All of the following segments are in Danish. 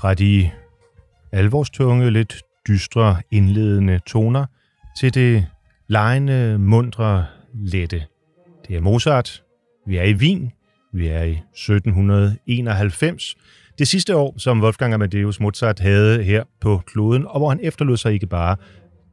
Fra de alvorstunge, lidt dystre indledende toner til det lejende, mundre, lette. Det er Mozart. Vi er i Wien. Vi er i 1791. Det sidste år, som Wolfgang Amadeus Mozart havde her på kloden, og hvor han efterlod sig ikke bare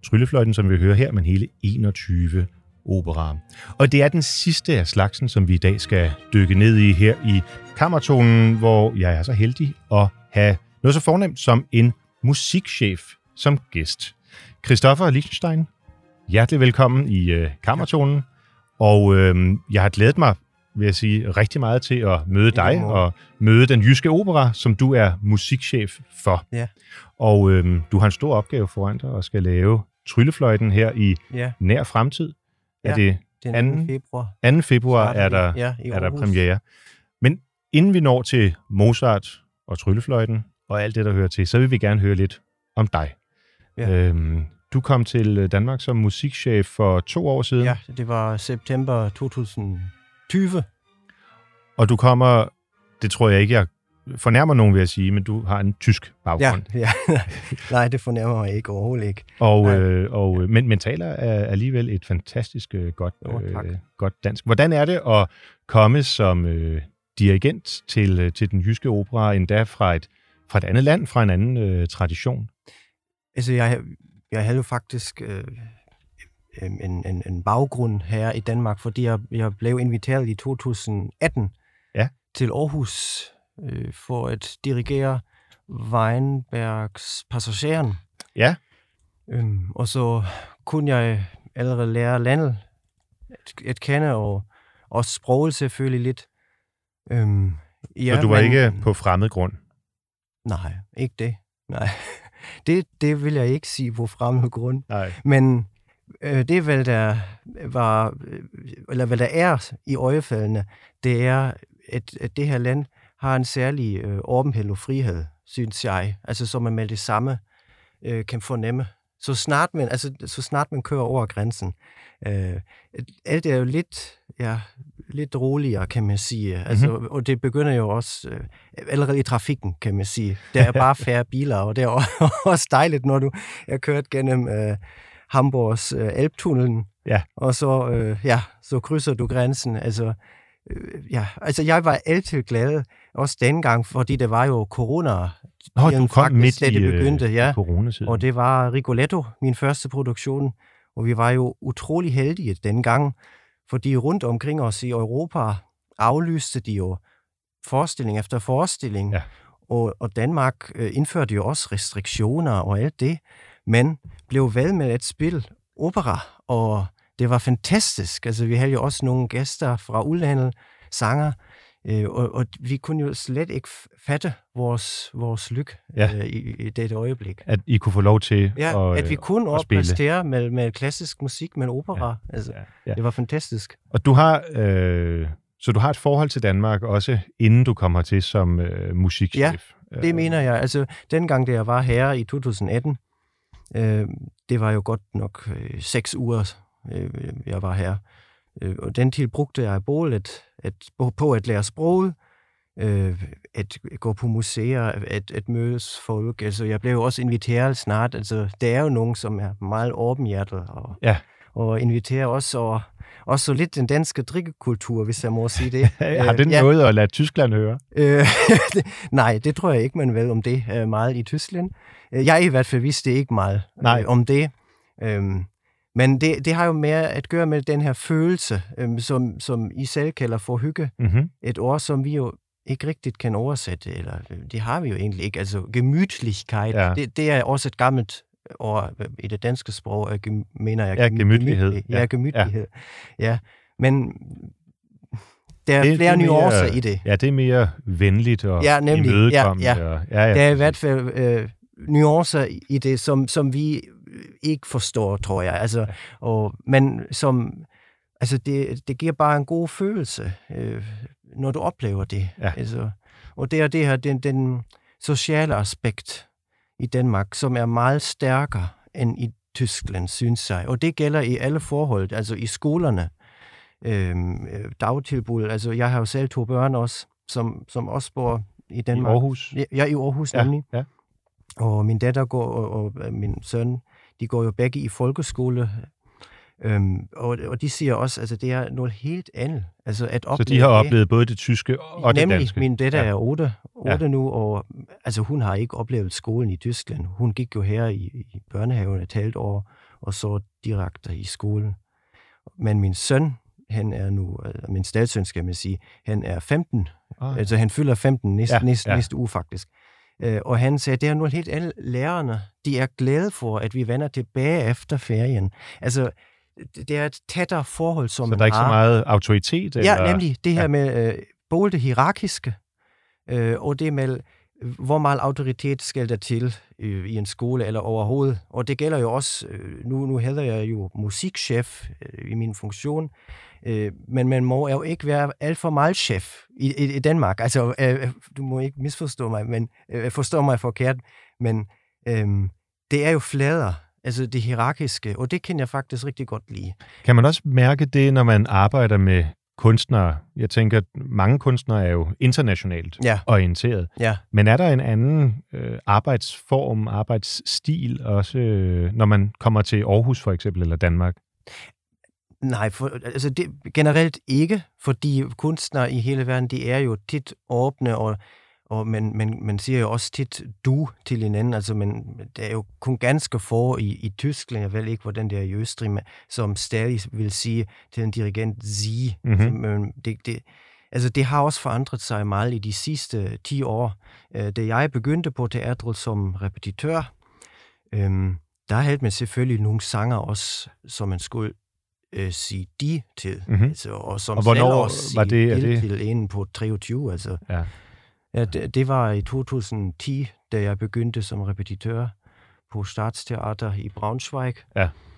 tryllefløjten, som vi hører her, men hele 21 operaer. Og det er den sidste af slagsen, som vi i dag skal dykke ned i her i Kammertonen, hvor jeg er så heldig at have noget så fornemt som en musikchef som gæst. Christoffer Lichtenstein, hjertelig velkommen i øh, Kammertonen. Og øh, jeg har glædet mig, vil jeg sige, rigtig meget til at møde dig og møde den jyske opera, som du er musikchef for. Ja. Og øh, du har en stor opgave foran dig og skal lave Tryllefløjten her i Ja, nær fremtid. Ja, Er det den 2. Anden- februar. 2. februar er der, ja, er der premiere. Men inden vi når til Mozart og Tryllefløjten og alt det, der hører til, så vil vi gerne høre lidt om dig. Ja. Øhm, du kom til Danmark som musikchef for to år siden, Ja, det var september 2020. og du kommer, det tror jeg ikke, jeg fornærmer nogen ved at sige, men du har en tysk Ja, baggrund. ja. Nej, det fornærmer mig ikke overhovedet ikke. Og, Nej. øh, og, øh, men, men taler er alligevel et fantastisk øh, godt, Jo, øh, godt dansk. Hvordan er det at komme som øh, dirigent til, øh, til den jyske opera, endda fra et, fra et andet land, fra en anden øh, tradition? Altså, jeg, jeg havde jo faktisk øh, en, en, en baggrund her i Danmark, fordi jeg, jeg blev inviteret i 2018 Ja. til Aarhus øh, for at dirigere Weinbergs Passageren. Ja. Øhm, og så kunne jeg allerede lære landet at, at kende, og også sproget selvfølgelig lidt. Øhm, ja, Så du var men- ikke på fremmed grund? Nej, ikke det. Nej, det, det vil jeg ikke sige på fremmed grund. Nej. Men øh, det, vel der var, øh, eller hvad der er i øjefaldene, det er, at, at det her land har en særlig øh, åbenhed og frihed, synes jeg. Altså, som man med det samme øh, kan fornemme. Så snart man, altså, så snart man kører over grænsen. Øh, alt er jo lidt, ja, lidt roligere, kan man sige. Altså, mm-hmm. Og det begynder jo også øh, allerede i trafikken, kan man sige. Der er bare færre biler, og det er også dejligt, når du er kørt gennem øh, Hamburgs øh, Alptunnelen, Ja. og så, øh, ja, så krydser du grænsen. Altså, øh, ja, altså jeg var altid glad, også dengang, fordi det var jo corona, Nå, du kom midt i, det øh, begyndte, ja. coronatiden. og det var Rigoletto, min første produktion, og vi var jo utrolig heldige dengang, fordi rundt omkring os i Europa aflyste de jo forestilling efter forestilling, Ja. og, og Danmark øh, indførte jo også restriktioner og alt det, men blev ved med at spille opera, og det var fantastisk. Altså, vi havde jo også nogle gæster fra udlandet, sanger, øh, og, og vi kunne jo slet ikke fatte vores, vores lykke Ja. øh, i, i dette øjeblik. At I kunne få lov til Ja, at, at vi øh, kunne opræstere med, med klassisk musik, med opera. Ja. Altså, Ja, ja. Det var fantastisk. Og du har, øh, så du har et forhold til Danmark også, inden du kommer til som øh, musikchef? Det mener jeg. Altså, dengang, da jeg var her i 2018, øh, det var jo godt nok øh, seks uger, øh, jeg var her. Øh, og den tid brugte jeg at, at, på- at lære sproget, øh, at gå på museer, at, at mødes folk. Altså, jeg blev jo også inviteret snart. Altså, det er jo nogen, som er meget åbenhjertet og, Ja. og inviterer også, og også så lidt den danske drikkekultur, hvis jeg må sige det. har Øh, den ja. noget at lade Tyskland høre? Øh, nej, det tror jeg ikke, man ved om det øh, meget i Tyskland. Jeg i hvert fald vidste ikke meget Nej. om det. Øhm, men det, det har jo mere at gøre med den her følelse, øhm, som, som I selv kalder for hygge. Mm-hmm. Et ord, som vi jo ikke rigtigt kan oversætte, eller øh, det har vi jo egentlig ikke. Altså gemytlighed, Ja. det, det er også et gammelt ord øh, i det danske sprog, gem- mener jeg. Ja, gem- gemytlighed. gemytlig- Ja. Gemytlighed. Ja. ja. Men der er Det- flere det er mere- nuancer i det. Ja, det er mere venligt og Ja, nemlig. imødekommende. Ja, ja. Og, ja, ja, Der er i hvert fald øh, nuancer i det, som, som vi ikke forstår, tror jeg. Altså, og, men som, altså det, det giver bare en god følelse, øh, når du oplever det. Ja. Altså, og det er det her, den, den sociale aspekt i Danmark, som er meget stærkere end i Tyskland, synes jeg. Og det gælder i alle forhold, altså i skolerne, øhm, øh, dagtilbud. Altså, jeg har jo selv to børn også, som, som også bor i I Danmark. Aarhus? Ja, i Aarhus Ja, nemlig. ja. Og min datter går, og, og min søn, de går jo begge i folkeskole. Øhm, og, og de siger også, altså det er noget helt andet. Altså at Så opleve de har det. oplevet både det tyske og det Nemlig, danske? min datter Ja. er 8, 8 ja. nu, og altså, hun har ikke oplevet skolen i Tyskland. Hun gik jo her i, i børnehaven et halvt år, og så direkte i skolen. Men min søn, han er nu, altså, min statsøn skal man sige, han er 15, Ah, altså han fylder 15 næste, Ja, ja, næste, ja. ja. næste uge faktisk. Øh, og han sagde, det er noget helt andet. Lærerne, de er glade for, at vi vender tilbage efter ferien. Altså, det er et tættere forhold, som så man der er ikke så har. meget autoritet? Ja, eller? nemlig det her ja. ja. med øh, både det hierarkiske, øh, og det med, hvor meget autoritet skal der til øh, i en skole eller overhovedet. Og det gælder jo også, øh, nu, nu hedder jeg jo musikchef øh, i min funktion, øh, men man må jo ikke være alt for meget chef i, i, i Danmark. Altså, øh, du må ikke misforstå mig, men øh, forstå mig forkert, men øh, det er jo flader, altså det hierarkiske, og det kan jeg faktisk rigtig godt lide. Kan man også mærke det, når man arbejder med kunstnere? Jeg tænker, at mange kunstnere er jo internationalt Ja, orienteret. ja. Men er der en anden øh, arbejdsform, arbejdsstil også, øh, når man kommer til Aarhus for eksempel, eller Danmark? Nej, for, altså det, generelt ikke, fordi kunstnere i hele verden, de er jo tit åbne, og, og man, man, man siger jo også tit du til hinanden, altså man, der er jo kun ganske få i, i Tyskland, jeg ved ikke, hvordan det er i Østrig, men, som stadig vil sige til en dirigent sie. Mhm. Altså, men det, det, altså det har også forandret sig meget i de sidste 10 år. Øh, Da jeg begyndte på teatret som repetitør, øhm, der havde man selvfølgelig nogle sanger også, som man skulle øh, sige de til. Mhm. Altså, og som Og hvornår selv også var det- er de det- til inden på 23. Altså. Ja. Ja, det, det var i 2010, da jeg begyndte som repetitør på Staatsteater i Braunschweig.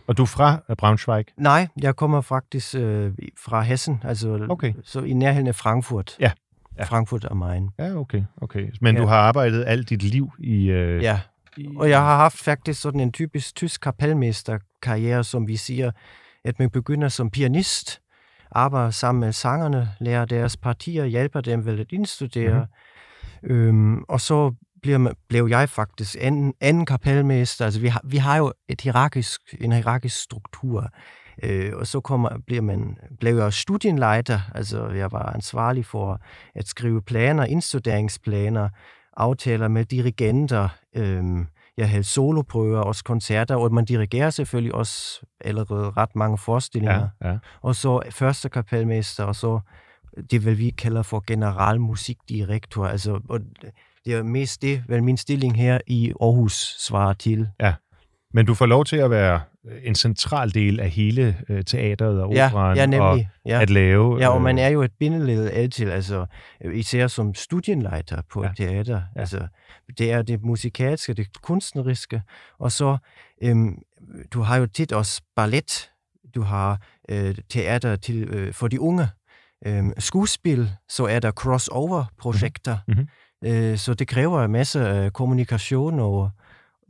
Og du er fra øh, Braunschweig? Nej, jeg kommer faktisk øh, fra Hessen, altså Okay. så i nærheden af Frankfurt. Ja, ja. Frankfurt er Main. Ja, okay. okay. Men Ja. du har arbejdet alt dit liv i... Øh, Ja, og jeg har haft faktisk sådan en typisk tysk kapelmesterkarriere, som vi siger, at man begynder som pianist, arbejder sammen med sangerne, lærer deres partier, hjælper dem vel at indstudere. Mm-hmm. Øhm, og så bliver man, blev jeg faktisk anden, anden kapelmester. Altså vi har, vi har jo et hierarkisk, en hierarkisk struktur. Øh, og så kommer, bliver man, blev jeg studienleiter, altså jeg var ansvarlig for at skrive planer, indstuderingsplaner, aftaler med dirigenter, øhm, jeg havde soloprøver, også koncerter, og man dirigerer selvfølgelig også allerede ret mange forestillinger. ja, ja. Og så første kapelmester, og så det, hvad vi kalder for generalmusikdirektor. Altså, og det er mest det, hvad min stilling her i Aarhus svarer til. Men du får lov til at være en central del af hele øh, teateret og Ja, operaen, ja, og nemlig. Ja. at lave... Ja, og man øh, er jo et bindeled altid, altså øh, især som studienleiter på Ja. et teater. Ja. Altså, det er det musikalske, det kunstneriske, og så, øhm, du har jo tit også ballet, du har øh, teater til, øh, for de unge, øhm, skuespil, så er der crossover-projekter, Mhm. øh, så det kræver en masse øh, kommunikation og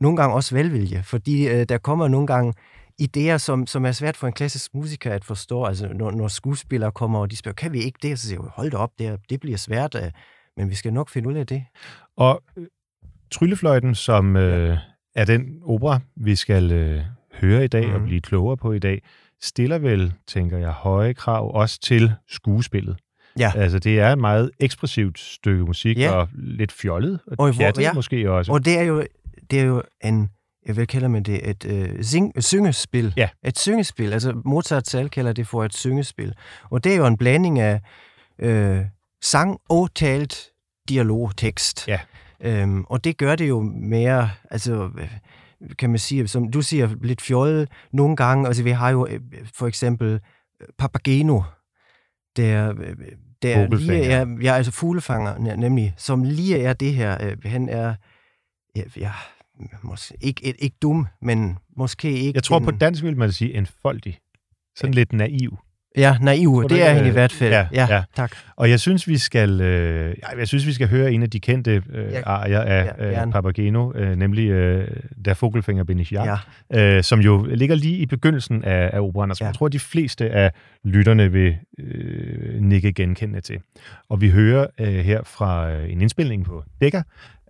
nogle gange også velvilje, fordi øh, der kommer nogle gange idéer, som, som er svært for en klassisk musiker at forstå. Altså, når, når skuespillere kommer, og de spørger, kan vi ikke det? Så siger jeg, hold da op, det, det bliver svært, øh, men vi skal nok finde ud af det. Og øh, Tryllefløjten, som øh, er den opera, vi skal øh, høre i dag mm. og Mhm. blive klogere på i dag, stiller vel, tænker jeg, høje krav også til skuespillet. Ja. Altså, det er et meget ekspressivt stykke musik, Ja. og lidt fjollet, og, Og pjattet ja. måske også. Og det er jo, det er jo en, jeg vil kalde man det, et øh, sing, syngespil. Ja. Et syngespil. Altså Mozart selv kalder det for et syngespil. Og det er jo en blanding af øh, sang og talt dialogtekst. Ja. Øhm, og det gør det jo mere, altså kan man sige, som du siger, lidt fjollet nogle gange. Altså vi har jo øh, for eksempel øh, Papageno, der, øh, der lige er, ja, altså fuglefanger ne- nemlig, som lige er det her. Øh, han er, ja, ja måske ikke, ikke, ikke dum, men måske ikke... Jeg tror en, på dansk vil man sige enfoldig. Sådan lidt naiv. Ja, naiv, det er han i hvert fald. ja, Ja, ja. tak. Og jeg synes, vi skal, øh, jeg synes, vi skal høre en af de kendte øh, Ja. arier af Ja, øh. Papageno, øh, nemlig øh, Der Vogelfænger bin ich ja, Ja. øh, som jo ligger lige i begyndelsen af, af operan, og som Ja. jeg tror, de fleste af lytterne vil øh, nikke genkendende til. Og vi hører øh, her fra øh, en indspilning på Dækker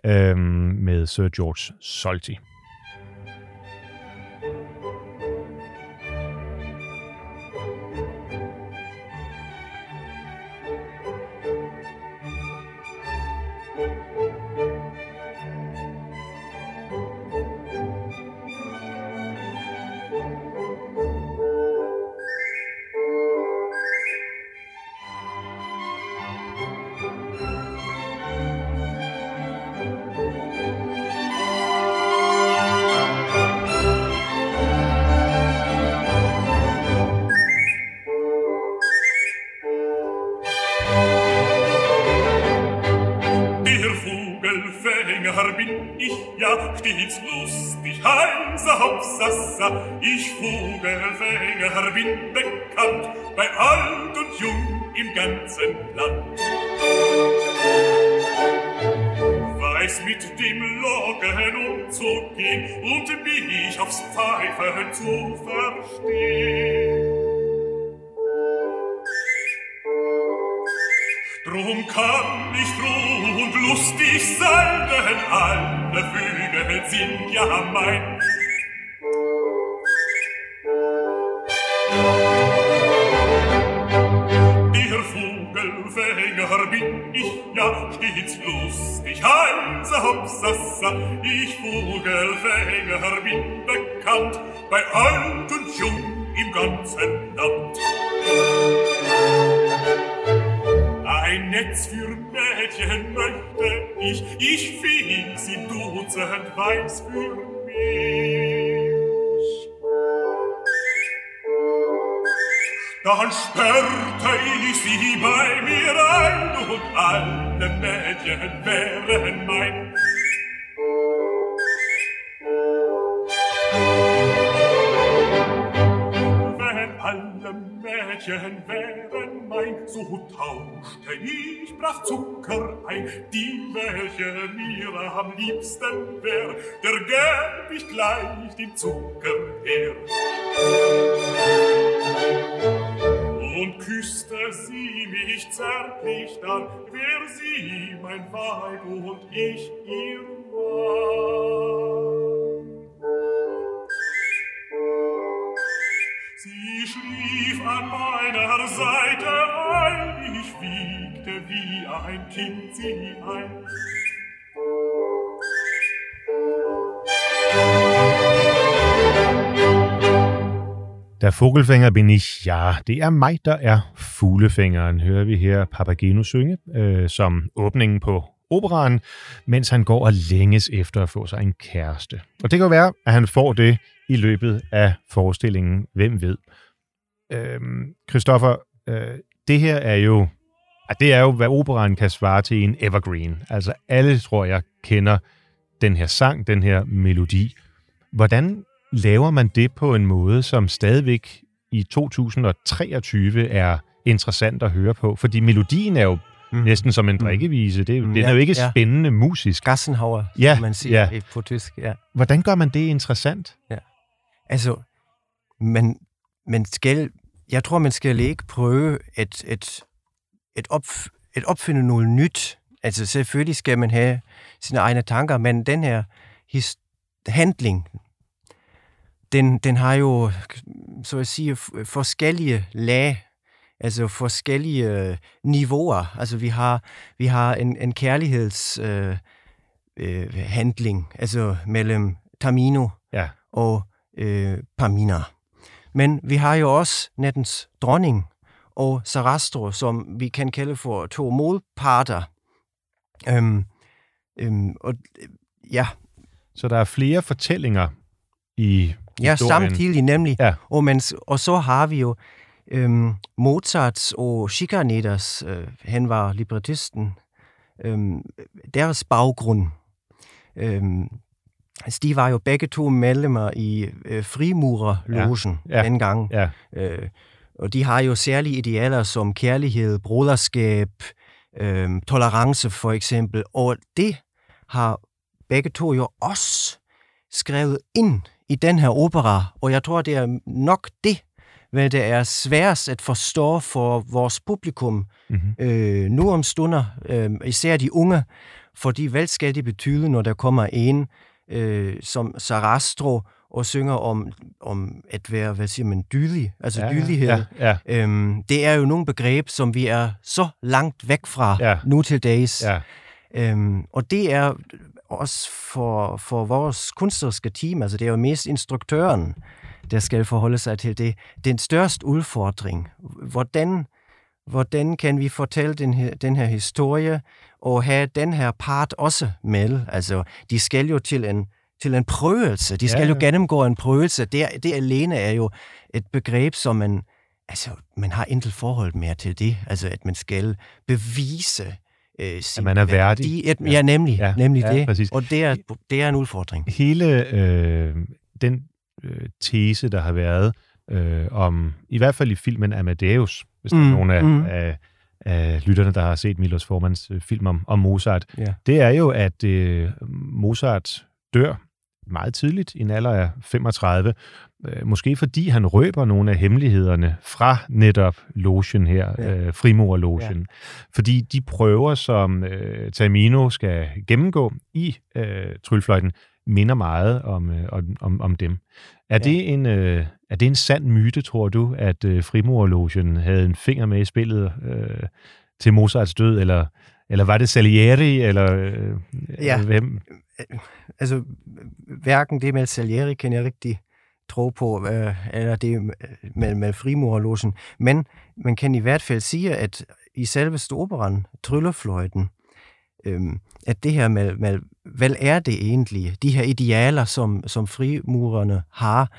øh, med Sir George Solti. Jung im ganzen Land. Weiß mit dem Locken umzugehen und mich aufs Pfeifen zu verstehen. Drum kann ich froh und lustig sein, denn alle Vögel sind ja mein. Vogelfänger bin ich ja stets lustig, heiser Hopsassa. Ich Vogelfänger bin bekannt bei alt und jung im ganzen Land. Ein Netz für Mädchen möchte ich, ich fing sie dutzend weiß für mich. Dann sperrte ich sie bei mir ein und alle Mädchen wären mein. Wenn alle Mädchen wären mein, so tauschte ich brav Zucker ein. Die, welche mir am liebsten wär, der gäb ich gleich den Zucker her. Und küsste sie mich zärtlich dann, wär sie mein Weib und ich ihr Mann. Sie schlief an meiner Seite ein, ich wiegte wie ein Kind sie ein. Der Vogelfænger bin ich, ja, det er mig, der er fuglefængeren, hører vi her Papageno synge, øh, som åbningen på operaen, mens han går og længes efter at få sig en kæreste. Og det kan jo være, at han får det i løbet af forestillingen, hvem ved. Øhm, Christoffer, øh, det her er jo, det er jo, hvad operaen kan svare til i en evergreen. Altså alle, tror jeg, kender den her sang, den her melodi. Hvordan laver man det på en måde, som stadigvæk i 2023 er interessant at høre på? Fordi melodien er jo Mm. næsten som en drikkevise. Det, Mm, den er ja, jo ikke ja. spændende musisk. Gassenhauer, Ja, som man siger ja. ja. på tysk. Ja. Hvordan gør man det interessant? Altså, man, man skal, jeg tror, man skal ikke prøve at, at, at, op, at opfinde noget nyt. Altså, selvfølgelig skal man have sine egne tanker, men den her his, handling, den, den har jo, så at sige, forskellige lag, altså forskellige øh, niveauer. Altså, vi har, vi har en, en kærligheds øh, øh, handling, altså mellem Tamino Ja. og øh, Pamina. Men vi har jo også nattens dronning og Sarastro, som vi kan kalde for to modparter. Øhm, øhm, og øh, ja, Så der er flere fortællinger i ja historien. samtidig nemlig. Ja. Og, men, og så har vi jo øhm, Mozarts og Schikaneders, øh, han var librettisten, øhm, deres baggrund. Øhm, altså, de var jo begge to medlemmer i øh, frimurerlogen Ja, ja, dengang. Ja, Øh, og de har jo særlige idealer som kærlighed, broderskab, øh, tolerance for eksempel, og det har begge to jo også skrevet ind i den her opera, og jeg tror, det er nok det, hvad det er sværest at forstå for vores publikum mm-hmm. øh, nu om stunder, øh, især de unge, fordi hvad skal det betyde, når der kommer en øh, som Sarastro og synger om, om at være, hvad siger man, dydig, altså ja, dydighed. Ja, ja. Øhm, det er jo nogle begreb, som vi er så langt væk fra ja. nu til dags. Ja. Øhm, og det er også for, for vores kunstneriske team, altså det er jo mest instruktøren, der skal forholde sig til det. Den største udfordring, hvordan, hvordan kan vi fortælle den her, den her historie, og have den her part også med? Altså, de skal jo til en, til en prøvelse. De skal ja, ja. jo gennemgå en prøvelse. Det, det alene er jo et begreb, som man, altså, man har intet forhold mere til det. Altså, at man skal bevise øh, sin at man er værdig. Værdi. At, ja, nemlig, ja, nemlig ja, det. Præcis. Og det er, det er en udfordring. Hele øh, den øh, tese, der har været øh, om, i hvert fald i filmen Amadeus, hvis mm, der er mm, nogen af, mm. af, af lytterne, der har set Milos Formans øh, film om, om Mozart, ja. det er jo, at øh, Mozart dør meget tidligt, i en alder af 35, øh, måske fordi han røber nogle af hemmelighederne fra netop logen her, ja. øh, frimurlogen. Ja. Fordi de prøver, som øh, Tamino skal gennemgå i øh, tryllefløjten, minder meget om, øh, om, om dem. Er, ja. det en, øh, er det en sand myte, tror du, at øh, frimurlogen havde en finger med i spillet øh, til Mozarts død, eller, eller var det Salieri, eller øh, ja. hvem? Altså, hverken det med Salieri kan jeg rigtig tro på, øh, eller det med, med frimurlogen, men man kan i hvert fald sige, at i selveste operan, Tryllefløjten, øhm, at det her med, med, hvad er det egentlig, de her idealer, som, som frimurerne har,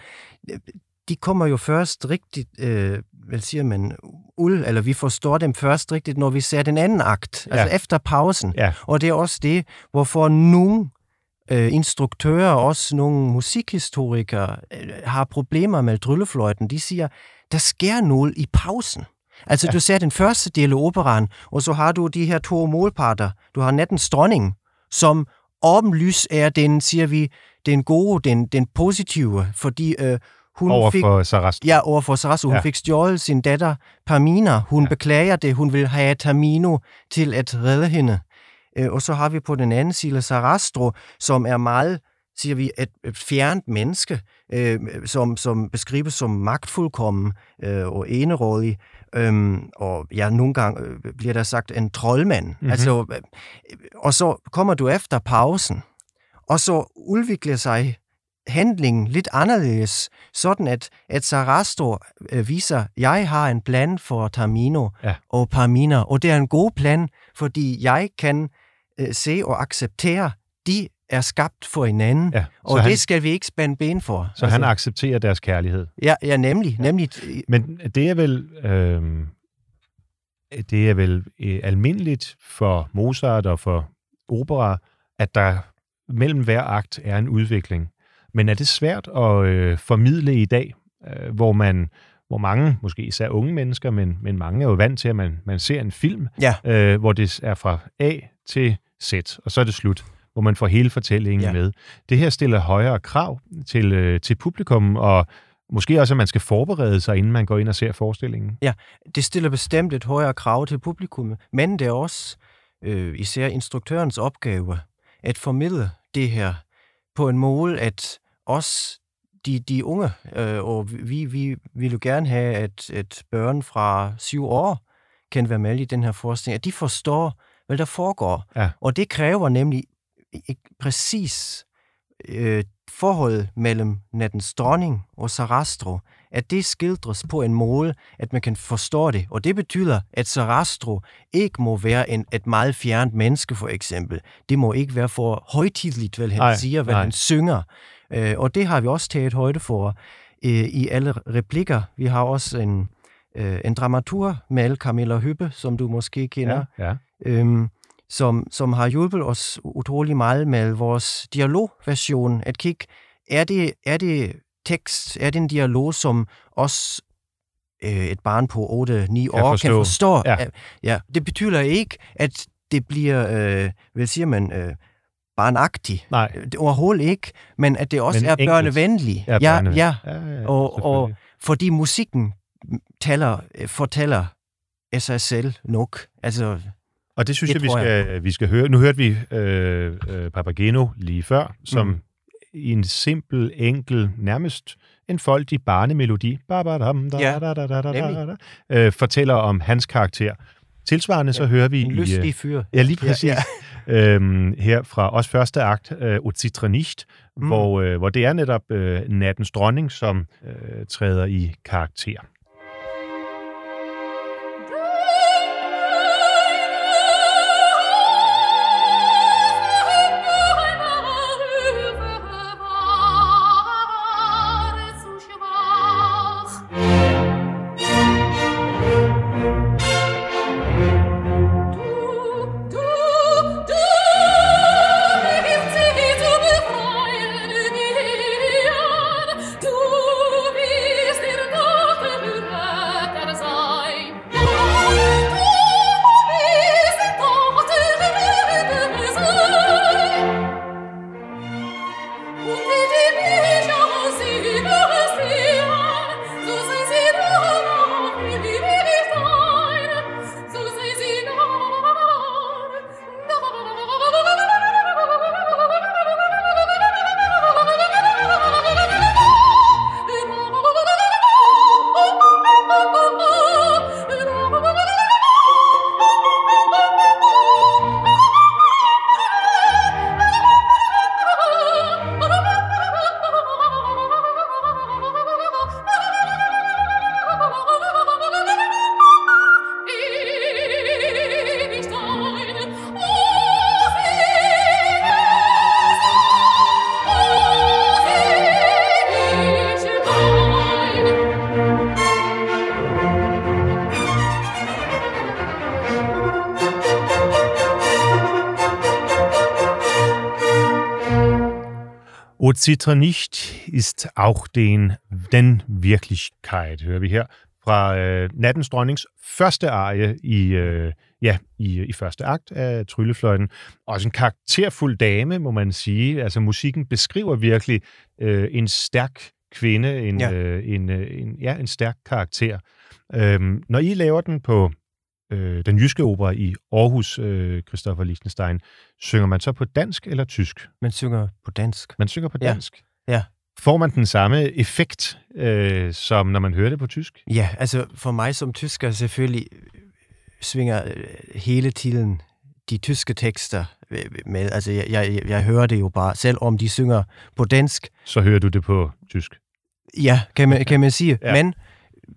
de kommer jo først rigtigt, øh, hvad siger man, uld, eller vi forstår dem først rigtigt, når vi ser den anden akt, ja. altså efter pausen. Ja. Og det er også det, hvorfor nogle øh, instruktører, også nogle musikhistorikere, øh, har problemer med tryllefløjten. De siger, der sker noget i pausen. Altså, ja. du ser den første del af operan, og så har du de her to målparter. Du har nattens dronning, som åbenlys er den, siger vi, den gode, den, den positive, fordi øh, hun over fik, for Sarastro. Ja, over for Sarastro. Hun ja. fik stjålet sin datter Pamina. Hun ja. beklager det. Hun vil have Tamino til at redde hende. Øh, og så har vi på den anden side Sarastro, som er meget siger vi, et, et fjernt menneske, øh, som, som beskrives som magtfuldkommen øh, og enerådig, Øhm, og ja, nogle gange øh, bliver der sagt en troldmand. Mm-hmm. Altså, øh, og så kommer du efter pausen, og så udvikler sig handlingen lidt anderledes, sådan at, at Sarastro øh, viser, jeg har en plan for Tamino ja. og Pamina, og det er en god plan, fordi jeg kan øh, se og acceptere de er skabt for hinanden, ja, og han, det skal vi ikke spænde ben for. Så altså, han accepterer deres kærlighed? Ja, ja nemlig. Ja. nemlig. Men det er vel... Øh, det er vel øh, almindeligt for Mozart og for opera, at der mellem hver akt er en udvikling. Men er det svært at øh, formidle i dag, øh, hvor man hvor mange, måske især unge mennesker, men, men mange er jo vant til, at man, man ser en film, ja. øh, hvor det er fra A til Z, og så er det slut hvor man får hele fortællingen ja. med. Det her stiller højere krav til, øh, til publikum, og måske også, at man skal forberede sig, inden man går ind og ser forestillingen. Ja, det stiller bestemt et højere krav til publikum, men det er også øh, især instruktørens opgave at formidle det her på en måde, at os, de, de unge, øh, og vi, vi vil jo gerne have, at, at børn fra syv år kan være med i den her forestilling, at de forstår, hvad der foregår. Ja. Og det kræver nemlig præcis øh, forholdet mellem nattens dronning og Sarastro, at det skildres på en måde, at man kan forstå det. Og det betyder, at Sarastro ikke må være en, et meget fjernt menneske, for eksempel. Det må ikke være for højtidligt, hvad han nej, siger, hvad nej. han synger. Øh, og det har vi også taget højde for øh, i alle replikker. Vi har også en, øh, en dramatur, med Camilla Hyppe, som du måske kender. Ja, ja. Øhm, som, som har hjulpet os utrolig meget med vores dialogversion. At kigge, er det, er det tekst, er det en dialog, som os øh, et barn på 8-9 år kan forstå. forstå. Ja. Ja. ja. Det betyder ikke, at det bliver, øh, hvad siger man, øh, barnagtigt. Nej, Det overhovedet ikke, men at det også Men er børnevenligt. ja, ja, børneven. ja, ja, ja og, og fordi musikken taler, øh, fortæller sig selv nok. Altså, Og det synes Det jeg, vi skal, vi skal høre. Nu hørte vi øh, øh, Papageno lige før, som Mm. i en simpel, enkel, nærmest en foldig barnemelodi, Ja, øh, fortæller om hans karakter. Tilsvarende så hører vi en i... øh, lystig fyr. Ja, lige præcis. Ja, Ja, ja. Øhm, her fra også første akt, øh, nicht, mm. Mm. hvor, øh, hvor det er netop øh, nattens dronning, som øh, træder i karakter. Und Zitter nicht ist auch den, den Wirklichkeit, hører vi her fra øh, Nattens Dronnings første arie i, øh, ja, i, i første akt af Tryllefløjten. Også en karakterfuld dame, må man sige. Altså musikken beskriver virkelig øh, en stærk kvinde, en. Ja. Øh, en, øh, en, ja, en stærk karakter. Øhm, når I laver den på øh, den jyske opera i Aarhus, øh, Christopher Liechtenstein, synger man så på dansk eller tysk? Man synger på dansk. Man synger på Ja. dansk. Ja. Får man den samme effekt, øh, som når man hører det på tysk? Ja, altså for mig som tysker selvfølgelig svinger øh, hele tiden de tyske tekster med. Altså jeg, jeg, jeg hører det jo bare, selv om de synger på dansk. Så hører du det på tysk. Ja, kan man, kan man sige. Ja. ja. Men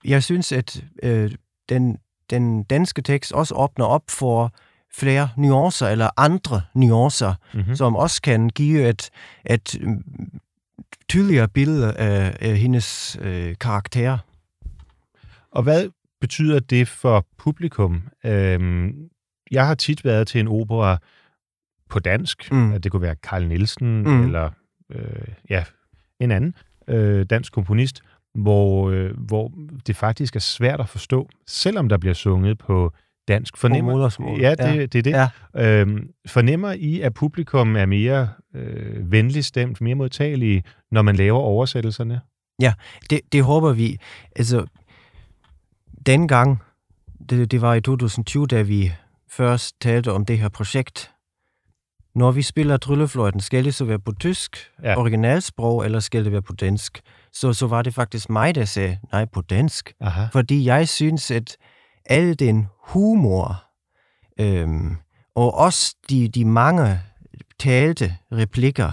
jeg synes, at øh, den, den danske tekst også åbner op for flere nuancer eller andre nuancer, Mm-hmm. som også kan give et, et mm, tydeligere billede af, af hendes øh, karakter. Og hvad betyder det for publikum? Øhm, jeg har tit været til en opera på dansk. Mm. At det kunne være Carl Nielsen Mm. eller øh, ja, en anden øh, dansk komponist, hvor, øh, hvor det faktisk er svært at forstå, selvom der bliver sunget på dansk. Fornemmer, modersmål. Ja, det, Ja. det er det. Ja. Øhm, fornemmer I, at publikum er mere øh, venlig stemt, mere modtagelige, når man laver oversættelserne? Det, det håber vi. Altså, dengang, det, det var i 2020, da vi først talte om det her projekt. Når vi spiller Tryllefløjten, skal det så være på tysk, Ja. ja. originalsprog, eller skal det være på dansk? Så, så var det faktisk mig, der sagde, nej, på dansk. Aha. Fordi jeg synes, at al den humor, øhm, og også de, de mange talte replikker,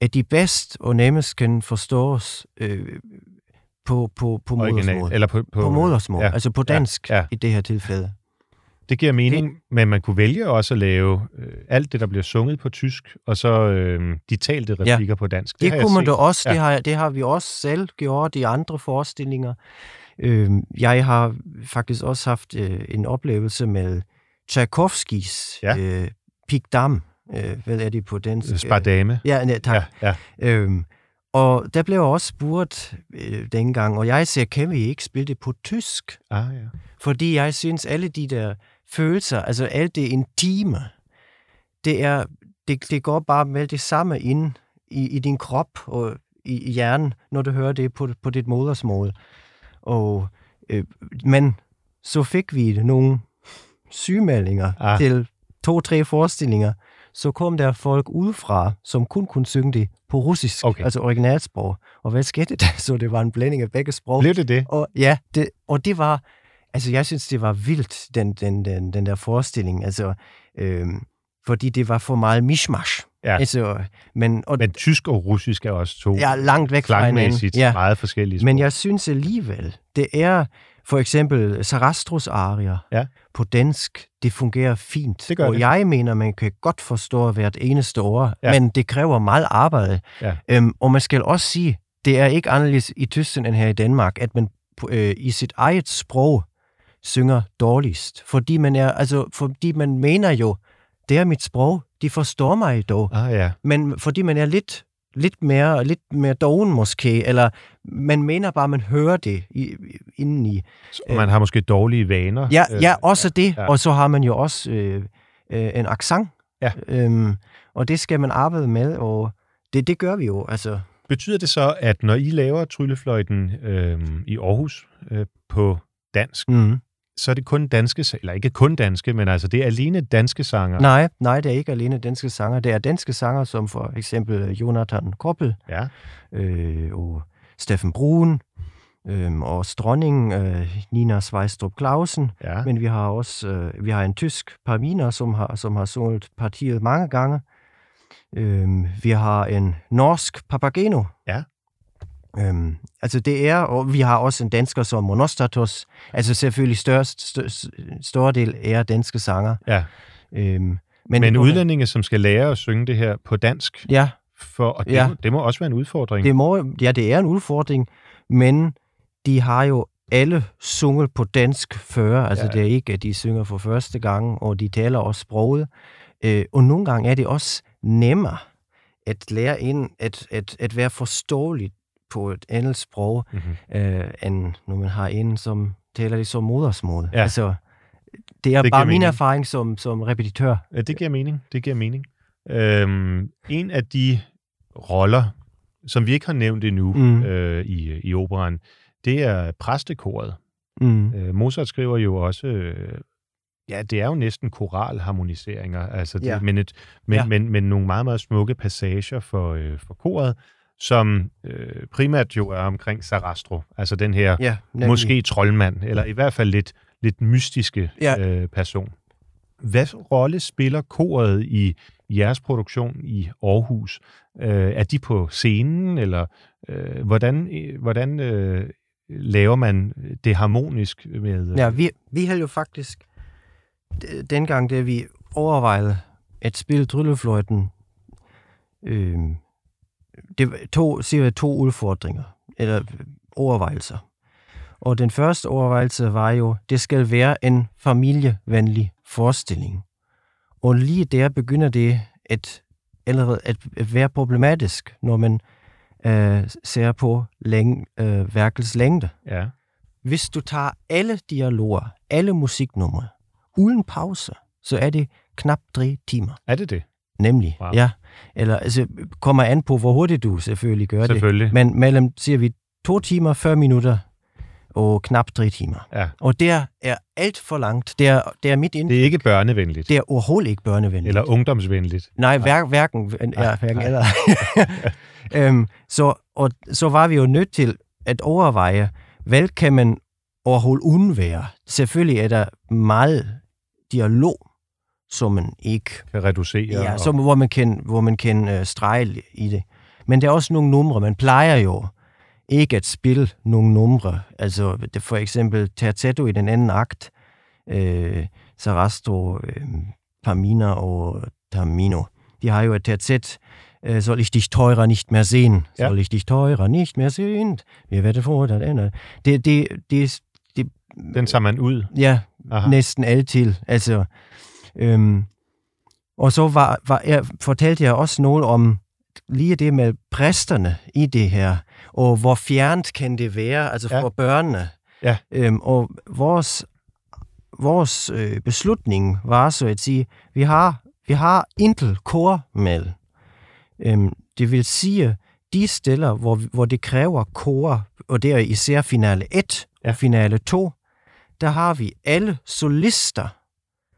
at de bedst og nemmest kan forstås øh, på, på, på modersmål. Eller på, På, på modersmål, ja. altså på dansk ja. ja. i det her tilfælde. Det giver mening, det... men man kunne vælge også at lave øh, alt det, der bliver sunget på tysk, og så øh, de talte replikker på dansk. Det, det kunne man set. da også, Ja. det, har, det har vi også selv gjort i andre forestillinger. Øhm, jeg har faktisk også haft øh, en oplevelse med Tchaikovskis Ja. øh, Pik Dam, øh, hvad er det på dansk? Spardame. Ja, ja, tak. Ja, ja. Øhm, Og der blev også spurgt øh, dengang, og jeg siger, kan vi ikke spille det på tysk? Ah, ja. Fordi jeg synes, alle de der følelser, altså alt det intime, det, er, det, det går bare med det samme ind i, i din krop og i, i hjernen, når du hører det på, på dit modersmål. Og, øh, men så fik vi nogle sygemeldinger Ah. til to-tre forestillinger. Så kom der folk udefra, som kun kunne synge det på russisk, Okay. altså originalsprog. Og hvad skete der? Så det var en blanding af begge sprog. Blev det det? Og ja, det, og det var, altså jeg synes, det var vildt, den, den, den, den der forestilling, altså, øhm, fordi det var for meget mishmash. Ja. Altså, men, og, Men tysk og russisk er også to er langt væk fra hinanden. Ja, meget forskellige sprog. men jeg synes alligevel, det er for eksempel Sarastros arier Ja. på dansk, det fungerer fint. Det gør og det. jeg mener, man kan godt forstå hvert eneste ord, Ja. men det kræver meget arbejde. Ja. Øhm, og man skal også sige, det er ikke anderledes i Tyskland end her i Danmark, at man øh, i sit eget sprog synger dårligst. Fordi man, er, altså, fordi man mener jo, det er mit sprog, de forstår mig dog. Ah, ja. Men fordi man er lidt, lidt mere, lidt mere doven måske, eller man mener bare, man hører det i, i- indeni. Og man har måske dårlige vaner. Ja, Øh, ja også det. ja. Og så har man jo også øh, øh, en accent. Ja. Øhm, og det skal man arbejde med, og det, det gør vi jo. Altså, Betyder det så, at når I laver Tryllefløjten øh, i Aarhus øh, på dansk, mm. Så er det kun danske, eller ikke kun danske, men altså det er alene danske sanger? Nej, nej, det er ikke alene danske sanger. Det er danske sanger, som for eksempel Jonathan Koppel Ja, øh, og Steffen Brun, øh, og dronning øh, Nina Svejstrup Clausen. ja. Men vi har også øh, vi har en tysk Parmina, som har, som har sunget partiet mange gange. Øhm, vi har en norsk Papageno. Ja. Øhm, altså det er, og vi har også en dansker som Monostatos. Altså selvfølgelig størst, størst, større del er danske sanger. ja. Øhm, men Men, udlændinge, som skal lære at synge det her på dansk, Ja, for, og det, Ja. må, det må også være en udfordring. det må, ja, det er en udfordring, men de har jo alle sunget på dansk før. Altså Ja. det er ikke, at de synger for første gang, og de taler også sproget. Øh, og nogle gange er det også nemmere at lære ind, at, at, at være forståeligt på et andet sprog, mm-hmm. øh, end når man har en, som taler det som modersmål. Ja. Altså, det er Det bare min mening. erfaring som, som repetitør. Ja, det giver mening. Det giver mening. Øhm, en af de roller, som vi ikke har nævnt endnu Mm. øh, i, i operan, det er præstekoret. Mm. Øh, Mozart skriver jo også, øh, ja, det er jo næsten koralharmoniseringer, altså det, Ja. men, et, men, Ja. men, men nogle meget, meget smukke passager for, øh, for koret, som øh, primært jo er omkring Sarastro, altså den her Ja, nemlig. måske troldmand, eller i hvert fald lidt, lidt mystiske Ja. øh, person. Hvad rolle spiller koret i jeres produktion i Aarhus? Øh, er de på scenen, eller øh, hvordan, øh, hvordan øh, laver man det harmonisk med... Ja, vi, vi havde jo faktisk, dengang, da vi overvejede at spille tryllefløjten, øh, det to, cirka to udfordringer, eller overvejelser. Og den første overvejelse var jo, det skal være en familievenlig forestilling. Og lige der begynder det at, allerede at, at være problematisk, når man øh, ser på læng, øh, værkets længde. Ja, Hvis du tager alle dialoger, alle musiknumre, uden pause, så er det knap tre timer. er det det? Nemlig, wow. ja. Eller altså, kommer an på, hvor hurtigt du selvfølgelig gør Selvfølgelig. det. Men mellem, siger vi, to timer, 40 minutter og knap tre timer. Ja. Og det er alt for langt. Det er, det er mit indtryk. Det er ikke børnevenligt, Det er overhovedet ikke børnevenligt. eller ungdomsvenligt. Nej, hver, hverken, ja, Nej, hverken nej. eller. øhm, så, og, så var vi jo nødt til at overveje, hvad kan man overhovedet undvære? Selvfølgelig er der meget dialog, som man ikke, Kan reducere. ja, og, som, hvor man kan, hvor man kan øh, strege i det. Men der er også nogle numre, man plejer jo ikke at spille nogle numre. Altså det, for eksempel Terzetto i den anden akt, øh, Sarastro, øh, Pamina og Tamino. De har jo et terzett, äh, soll ich dich teurer nicht mehr sehen? Ja. Soll ich dich teurer nicht mehr sehen? Wir werden vor der ende. Det, det, det, det, Den tager man ud. ja, Aha. næsten altid. Altså, øhm, og så var, var jeg, fortalte jeg også noget om lige det med præsterne i det her, og hvor fjernt kan det være, altså Ja. for børnene. Ja. Øhm, og vores, vores øh, beslutning var så at sige, vi har, vi har intet kormel. Øhm, det vil sige, de steder, hvor, hvor det kræver kor, og det er især finale 1 Ja. og finale 2, der har vi alle solister,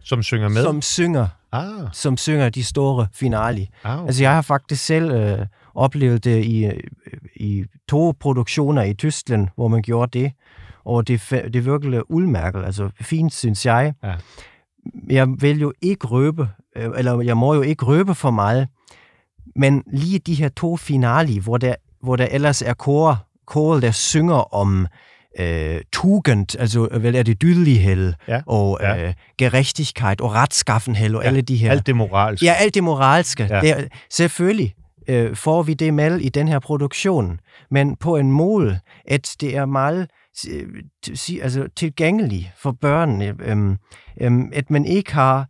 Som synger med? som synger, Ah, som synger de store finale. ah, Altså, jeg har faktisk selv øh, oplevet det i, øh, i to produktioner i Tyskland, hvor man gjorde det. Og det, det virkelig udmærket, altså fint, synes jeg. Ja. Jeg vil jo ikke røbe, øh, eller jeg må jo ikke røbe for meget, men lige de her to finale, hvor der, hvor der ellers er kor, kor der synger om øh, Tugend, altså vel er det dydelighed, Ja. og Ja. øh, gerechtigkeit og retskaffenhed, og alle de her... alt det moralske. Ja, alt det moralske. Ja. Ja. Det er, selvfølgelig øh, får vi det med i den her produktion, men på en måde, at det er meget øh, altså, tilgængeligt for børnene, øhm, øhm, at man ikke har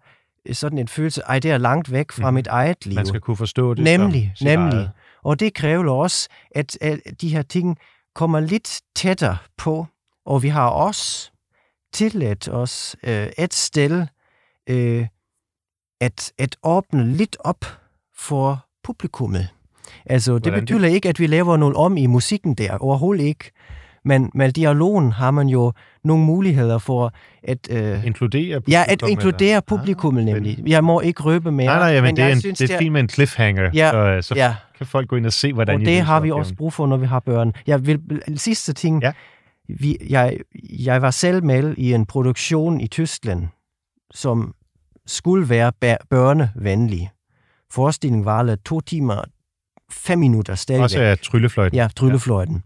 sådan en følelse, ej, det er langt væk fra mm. mit eget liv. Man skal kunne forstå det Nemlig, nemlig. eget. Og det kræver også, at, at de her ting kommer lidt tættere på, og vi har også tilladt os øh, et sted øh, at, at åbne lidt op for publikummet. Altså, det Hvordan det? betyder ikke, at vi laver noget om i musikken der, overhovedet ikke. Men med dialogen har man jo nogle muligheder for at... Øh, Inkludere Ja, at publikum, inkludere eller? publikummet Ah, nemlig. Jeg må ikke røbe mere. Nej, nej, ja, men, det, er en, synes, det er fint med en cliffhanger, Ja, så, øh, så Ja, kan folk gå ind og se, hvordan og I det har vi opgaven. også brug for, når vi har børn. Jeg vil, sidste ting. Ja. Vi, jeg, jeg var selv med i en produktion i Tyskland, som skulle være børnevenlig. Forestillingen var to timer, fem minutter stadigvæk. Også af tryllefløjten. Ja, tryllefløjten.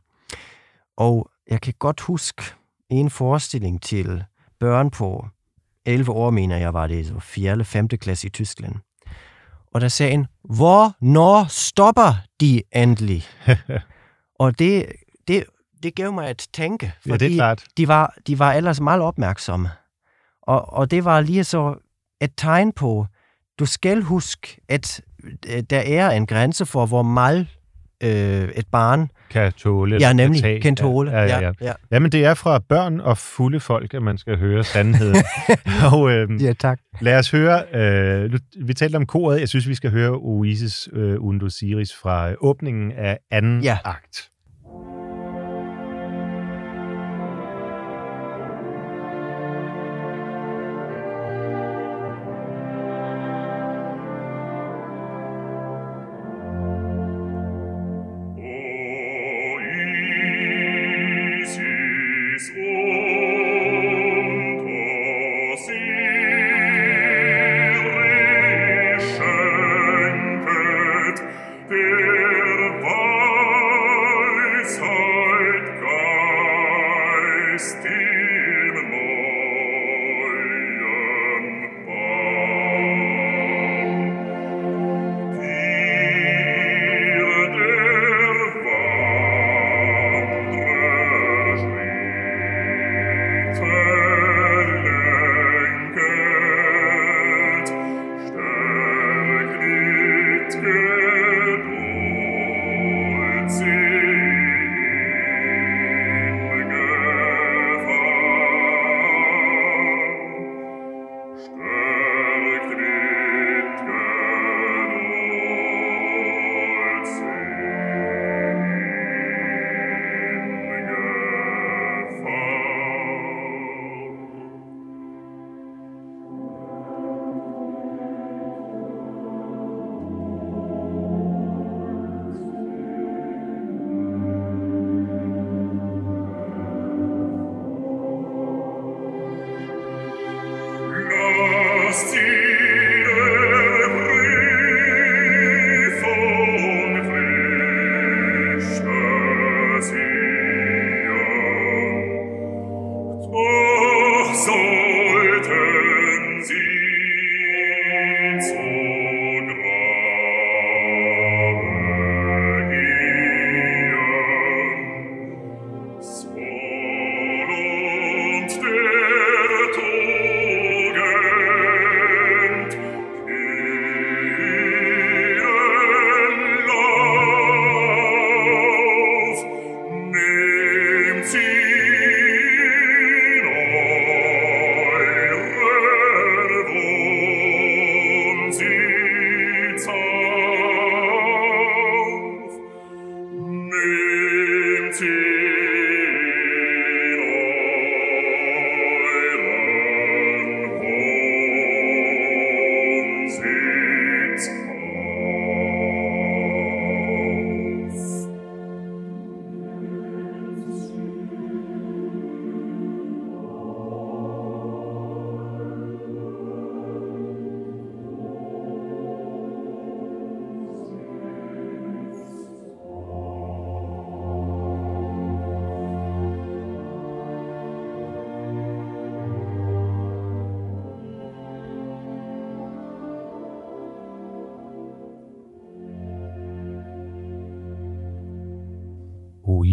Og jeg kan godt huske en forestilling til børn på 11 år, mener jeg var det, så 4. eller 5. klasse i Tyskland. Og der sagde en, hvornår stopper de endelig? og det, det, det gav mig at tænke, ja, det er klart. de var, de var ellers meget opmærksomme. Og, og det var lige så et tegn på, du skal huske, at der er en grænse for, hvor meget øh, et barn Kan tåle. ja, nemlig tage. kan tåle. Ja, ja, ja. ja. Jamen, det er fra børn og fulde folk, at man skal høre sandheden. og øhm, ja tak. lad os høre, øh, nu- vi talte om koret, jeg synes, vi skal høre Oasis øh, Undo Siris fra øh, åbningen af anden Ja. akt.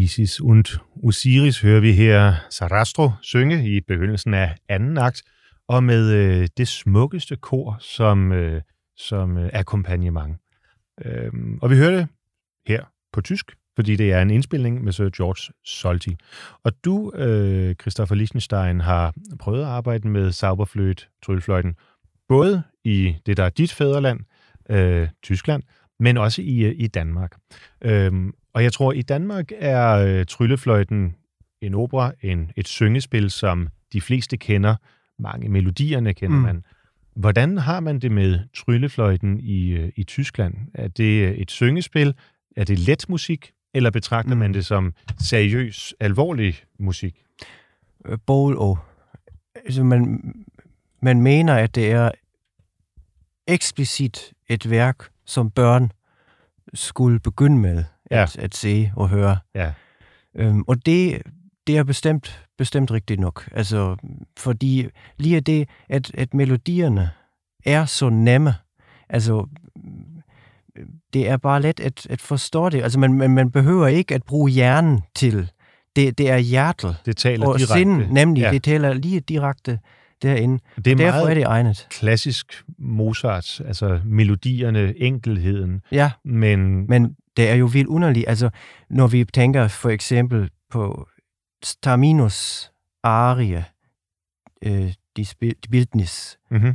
Isis und Osiris hører vi her Sarastro synge i begyndelsen af anden akt, og med øh, det smukkeste kor som, øh, som øh, akkompagnement. Øhm, og vi hører det her på tysk, fordi det er en indspilning med Sir George Solti. Og du, øh, Christopher Lichtenstein, har prøvet at arbejde med Sauberfløjt, Tryllefløjten, både i det, der er dit fædreland, øh, Tyskland, men også i, øh, i Danmark. Øhm, og jeg tror, i Danmark er øh, Tryllefløjten en opera, en, et syngespil, som de fleste kender. Mange melodierne kender mm. man. Hvordan har man det med Tryllefløjten i, øh, i Tyskland? Er det øh, et syngespil? Er det let musik? Eller betragter mm. man det som seriøs, alvorlig musik? Både og. Altså, man, man mener, at det er eksplicit et værk, som børn skulle begynde med Ja. at, at se og høre. Ja. Øhm, og det, det er bestemt, bestemt rigtigt nok. Altså, fordi lige det, at, at melodierne er så nemme, altså, det er bare let at, at forstå det. Altså, man, man, man behøver ikke at bruge hjernen til. Det, det er hjertet Det taler og direkte. sind, nemlig. Ja. Det taler lige direkte derinde. Det er Derfor meget er det egnet. klassisk Mozart, altså melodierne, enkelheden, Ja, men, men det er jo vildt underligt. Altså, når vi tænker for eksempel på Staminus arie, øh, de, spil, de Bildnis, mm-hmm.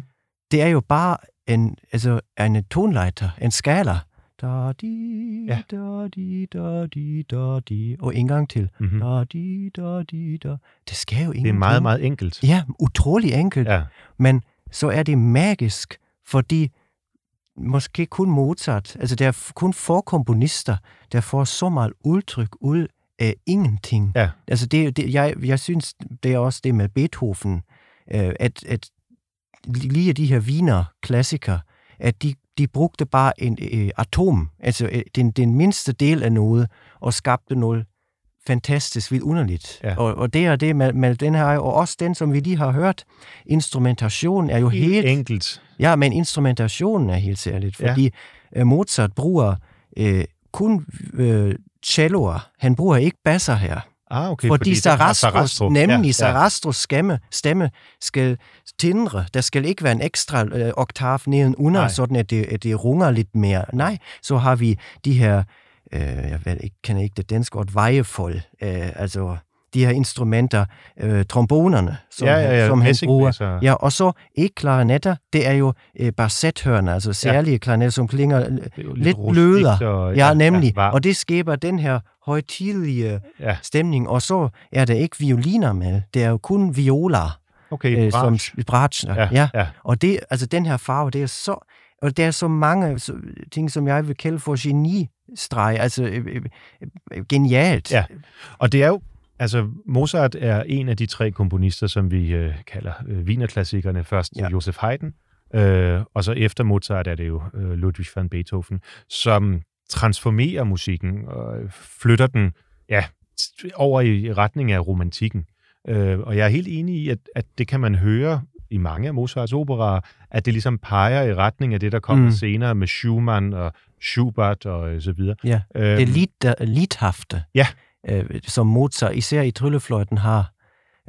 det er jo bare en, altså, en tonleiter, en skala. Da, di, Ja. da, di, da, di, da, di. Og en gang til. Mm-hmm. Da, di, da, di, da. Det skal jo Det er ingenting. meget, meget enkelt. Ja, utrolig enkelt. Ja. Men så er det magisk, fordi måske kun Mozart, altså der er kun få komponister, der får så meget udtryk ud af ingenting. Ja. Altså det, det, jeg, jeg synes, det er også det med Beethoven, øh, at, at lige de her viner klassikere, at de, de brugte bare en øh, atom, altså øh, den, den mindste del af noget, og skabte noget fantastisk vildt underligt. Ja. Og, og det er det med, med den her, og også den, som vi lige har hørt, instrumentation er jo helt... Helt enkelt. Ja, men instrumentationen er helt særligt, fordi ja. Mozart bruger øh, kun øh, celloer. Han bruger ikke basser her. Ah, okay. fordi, fordi Sarastros, Sarastro. nemlig ja, ja, Sarastros stemme, stemme skal tindre. Der skal ikke være en ekstra øh, oktav nedenunder, Nej. sådan at det, at det runger lidt mere. Nej, så har vi de her, øh, jeg ved, ikke, kender ikke det danske ord, vejefold, øh, altså de her instrumenter, øh, trombonerne, som, Ja, ja, ja, som han bruger. Ja, og så ikke klarinetter, det er jo øh, barsethørner, altså særlige ja. klarinetter, som klinger lidt rustikt blødere. Og, Ja, nemlig. Ja, og det skaber den her højtidelige ja. stemning, og så er der ikke violiner med, det er jo kun violer, Okay, øh, som bratsch. bratschner. Ja, Ja. ja. Og det, altså den her farve, det er så, og der er så mange ting, som jeg vil kalde for genistreg, altså øh, øh, øh, genialt. Ja. Og det er jo, altså Mozart er en af de tre komponister, som vi øh, kalder øh, Wienerklassikerne. Først. Ja. Josef Haydn, øh, og så efter Mozart er det jo øh, Ludwig van Beethoven, som transformerer musikken og flytter den ja, over i retning af romantikken. Øh, og jeg er helt enig i, at, at det kan man høre i mange af Mozarts operaer, at det ligesom peger i retning af det, der kommer mm. Senere med Schumann og Schubert og så videre. Ja. Øhm, Det lit, der, lithafte, Ja. øh, som Mozart, især i tryllefløjten, har,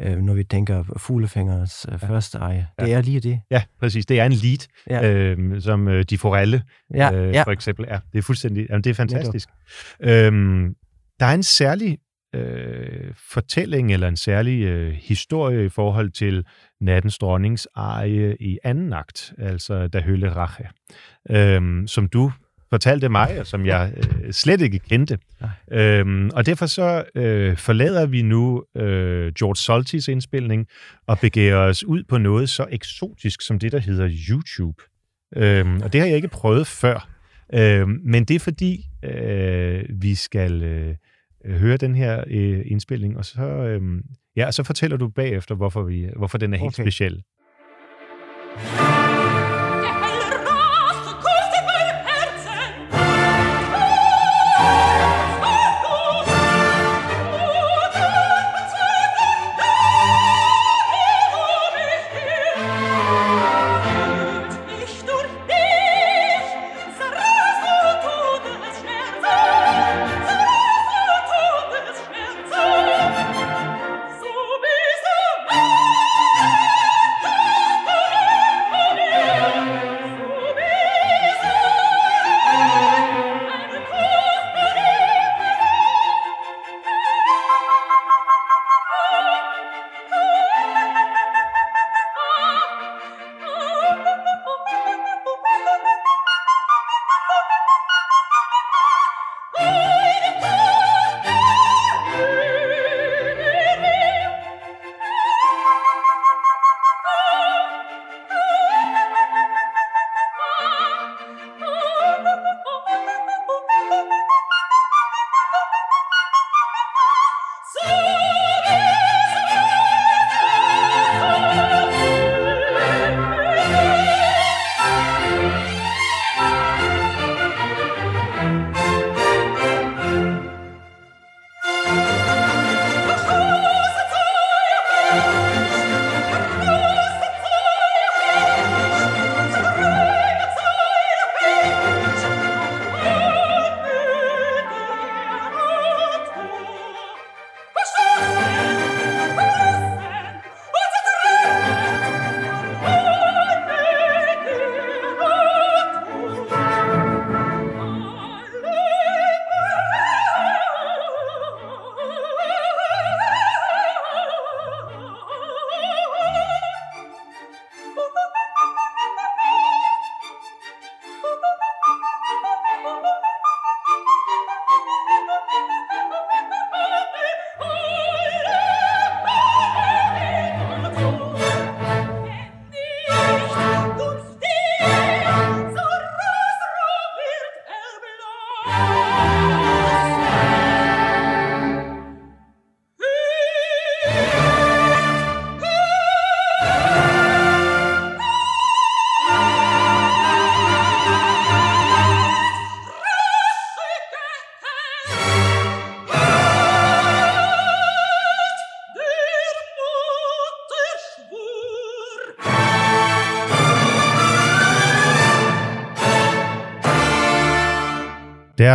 øh, når vi tænker fuglefingers øh, første eje. Det er lige det. Ja, præcis. Det er en lead, Ja. øhm, som øh, de Forelle Ja, øh, ja. for eksempel er. Det er fuldstændig, jamen, det er fantastisk. Øhm, der er en særlig øh, fortælling eller en særlig øh, historie i forhold til Nattens Dronnings arie i anden akt, altså Da Hølle Rache, øhm, som du fortalte mig, og som jeg øh, slet ikke kendte. Nej. Øhm, og derfor så øh, forlader vi nu øh, George Soltis indspilning og begiver os ud på noget så eksotisk som det, der hedder YouTube. Øhm, og det har jeg ikke prøvet før. Øhm, men det er fordi, øh, vi skal øh, høre den her øh, indspilning, og så, øh, ja, så fortæller du bagefter, hvorfor, vi, hvorfor den er helt Okay. speciel.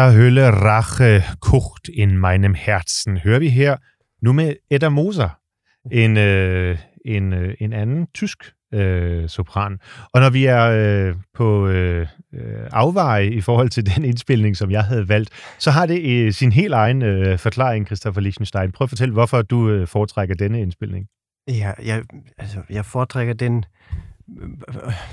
Der Hølle Rache kocht in meinem Herzen. Hører vi her nu med Edda Moser, en, øh, en, øh, en anden tysk øh, sopran. Og når vi er øh, på øh, afveje i forhold til den indspilning, som jeg havde valgt, så har det øh, sin helt egen øh, forklaring, Christopher Lichtenstein. Prøv at fortælle, hvorfor du øh, foretrækker denne indspilning. Ja, jeg, altså, jeg foretrækker den,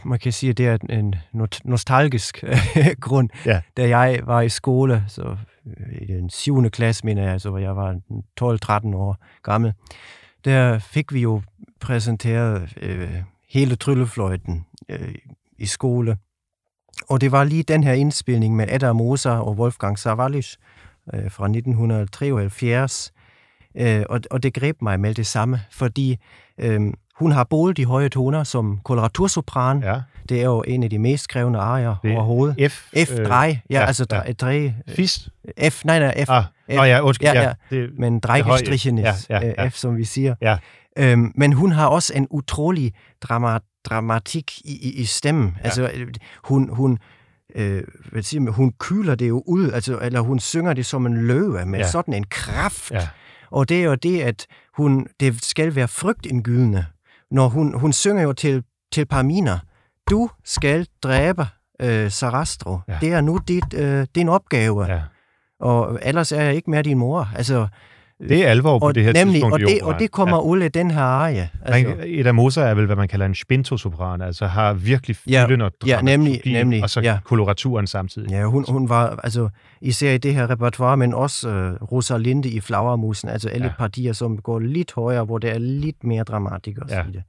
man kan sige, at det er en nostalgisk grund. Ja. Da jeg var i skole, så øh, i den 7. klasse, mener jeg, så hvor jeg var 12-13 år gammel, der fik vi jo præsenteret øh, hele tryllefløjten øh, i skole. Og det var lige den her indspilning med Edda Moser og Wolfgang Savalich øh, fra 1973. Øh, og, og det greb mig med det samme, fordi øh, hun har både de høje toner som koloratursopran. Ja. Det er jo en af de mest krævende arier Det er overhovedet. F. F, drej. Ja, ja, altså ja. drej, Fist. F, nej, nej, F. Ah, F. Nå ja, undskyld. Ja, Ja. Det, men drækkestrichenes Ja, ja, ja. F, som vi siger. Ja. Øhm, men hun har også en utrolig drama, dramatik i, i, i stemmen. Ja. Altså, øh, hun, hun, øh, hvad siger man, hun kyler det jo ud, altså, eller hun synger det som en løve med ja. sådan en kraft. Ja. Og det er jo det, at hun, det skal være frygtindgydende. Når hun, hun synger jo til, til Parmina, du skal dræbe øh, Sarastro. Ja. Det er nu dit, øh, din opgave. ja. Og ellers er jeg ikke mere din mor. Altså, Det er alvor på og, det her nemlig, tidspunkt og i det, og operaen. det kommer ja. ud af den her arie. Altså, Altså, Edda Moser er vel, hvad man kalder en spintosopran, altså har virkelig Ja, fylden og ja, nemlig, nemlig, og så ja. koloraturen samtidig. Ja, hun, hun var altså især i det her repertoire, men også øh, Rosalinde i Flagermusen, altså alle Ja. ja. partier, som går lidt højere, hvor der er lidt mere dramatik også Ja. i det.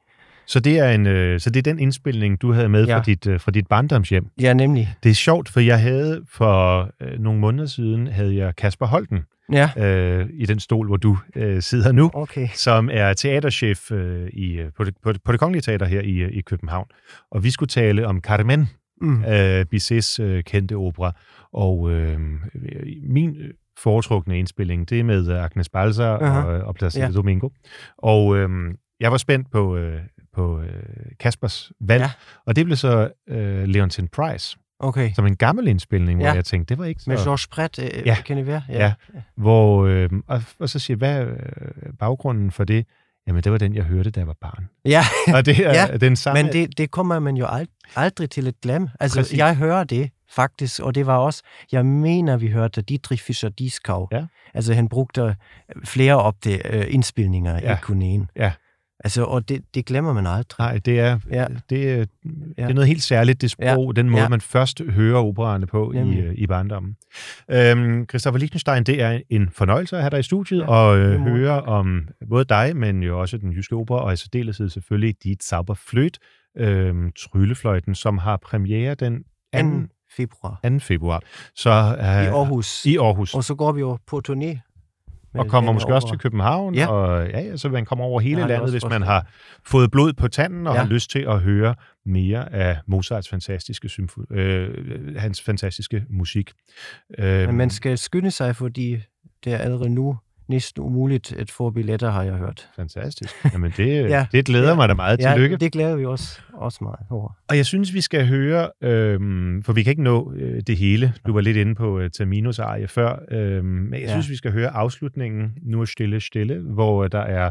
Så det er en, øh, så det er den indspilning, du havde med ja. Ja. fra, dit, øh, fra dit barndomshjem. Ja, nemlig. Det er sjovt, for jeg havde for øh, nogle måneder siden, havde jeg Kasper Holten Ja, øh, i den stol, hvor du øh, sidder nu, okay. som er teaterchef øh, i, øh, på, det, på, det, på det kongelige teater her i, øh, i København. Og vi skulle tale om Carmen, Mm. øh, Bizets øh, kendte opera. Og øh, min øh, foretrukne indspilling, det er med Agnes Balser Aha. og, og Placido Ja. Domingo. Og øh, jeg var spændt på, øh, på øh, Kaspers valg, Ja. og det blev så øh, Leontine Price, Okay. som en gammel indspilning, hvor Ja. jeg tænkte, det var ikke så... Med Georges Brett, øh, Ja. ja. kan det være? Ja. Hvor, øh, og, og så siger jeg, hvad øh, baggrunden for det? Jamen, det var den, jeg hørte, da jeg var barn. ja. Og det er Ja, den samme... Men det, det kommer man jo ald- aldrig til at glemme. Altså, Præcis. Jeg hører det faktisk, og det var også, jeg mener, vi hørte Dietrich Fischer-Dieskau. Ja. Altså, han brugte flere op det øh, indspilninger, Ja. ja. ikke kun en. Ja. Altså, og det, det glemmer man aldrig. Nej, det er, Ja. det, det er Ja. noget helt særligt, det sprog, den måde, Ja. man først hører operaerne på i, Nemlig. øh, i barndommen. Øhm, Christopher Lichtenstein, det er en fornøjelse at have dig i studiet Ja, og øh, høre om både dig, men jo også den jyske opera, og i særdeleshed selvfølgelig dit Sauberfløjt, øhm, Tryllefløjten, som har premiere den 2. 2. februar 2. februar. Så, øh, i Aarhus. I Aarhus. Og så går vi jo på turné. Og kommer måske også opera. til København, Ja. og ja, ja, så man kommer over hele jeg landet, også hvis man har fået blod på tanden og Ja. har lyst til at høre mere af Mozarts fantastiske symfo- øh, hans fantastiske musik. Øh, Men man skal skynde sig, fordi det er allerede nu næsten umuligt at få billetter, har jeg hørt. Fantastisk. Jamen, det, ja. Ja. det glæder Ja. mig da meget. Ja, Tillykke. det glæder vi os også meget over. Og jeg synes, vi skal høre, øhm, for vi kan ikke nå øh, det hele. Du var lidt inde på øh, Terminus arie før, øhm, men jeg Ja. synes, vi skal høre afslutningen, Nu er stille, stille, hvor øh, der er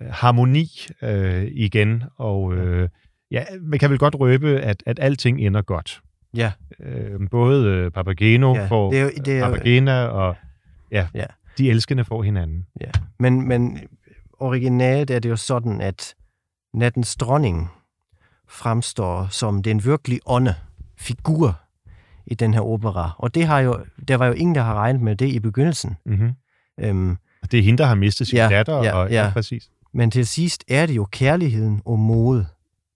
øh, harmoni øh, igen, og øh, ja, man kan vel godt røbe, at, at alting ender godt. Ja, Øh, både øh, Papageno Ja, får det er det er Papagena, og ja, Ja. De elskende får hinanden. ja. Men, men originalt er det jo sådan, at nattens dronning fremstår som den virkelig ånde figur i den her opera. Og det har jo, der var jo ingen, der har regnet med det i begyndelsen. Mm-hmm. Øhm, Og det er hende, der har mistet sin Ja, datter, ja, og ja, ja. præcis. men til sidst er det jo kærligheden og mod,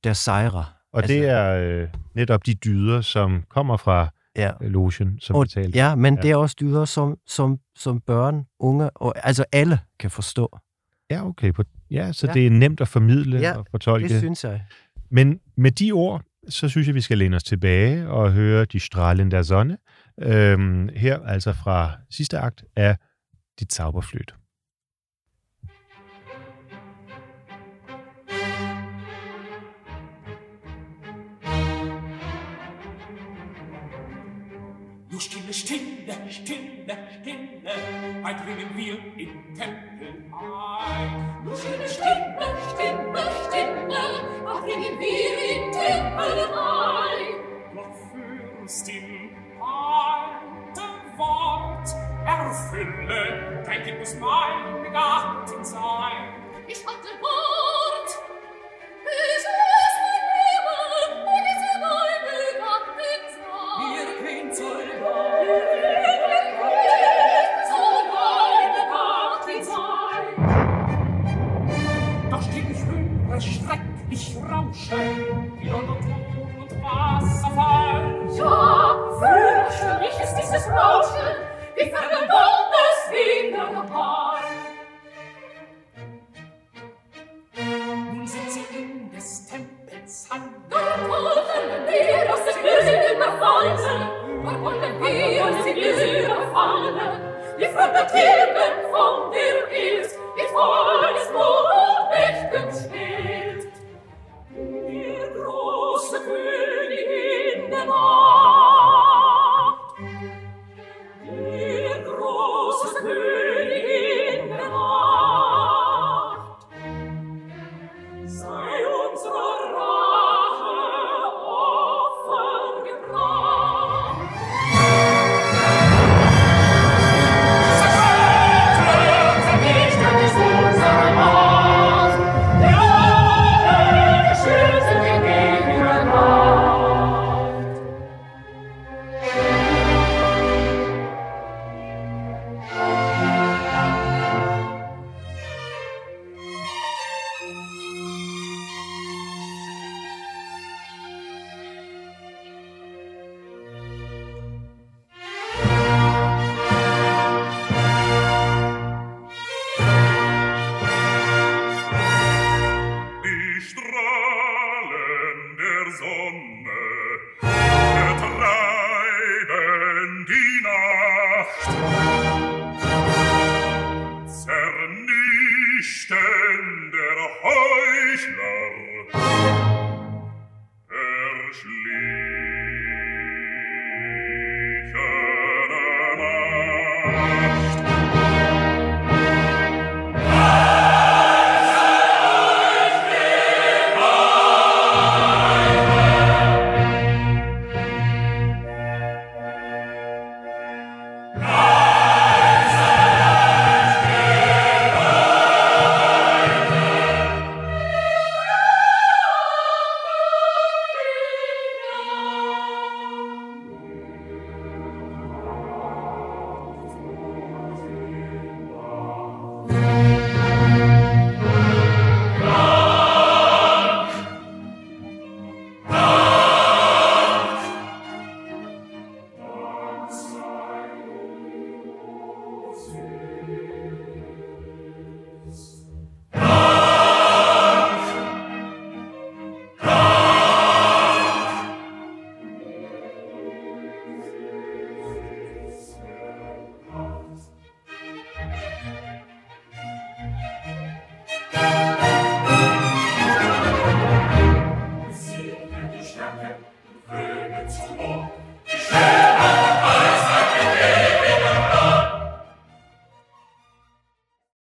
der sejrer. Og altså, det er øh, netop de dyder, som kommer fra Ja. øh, logen, som Og, vi talte. ja, men Ja. det er også dyder, som, som, som børn, unge, og altså alle kan forstå. Ja, okay. På, ja, så ja. Det er nemt at formidle Ja, og fortolke. Det synes jeg. Men med de ord, så synes jeg, vi skal læne os tilbage og høre De Strahlen der Sonne. Øhm, her altså fra sidste akt af Dit Zauberfløjt. Stille, Stille, Stille, bald dringen wir in Tempel ein. Stille, Stille, Stille, Stille, bald dringen wir in Tempel ein. Doch Fürstin, ein Wort, erfülle, dein Kind muss mein Begattin sein. Ich hatte Wort, Sonne vertreiben die Nacht. Zernichten der Heuchler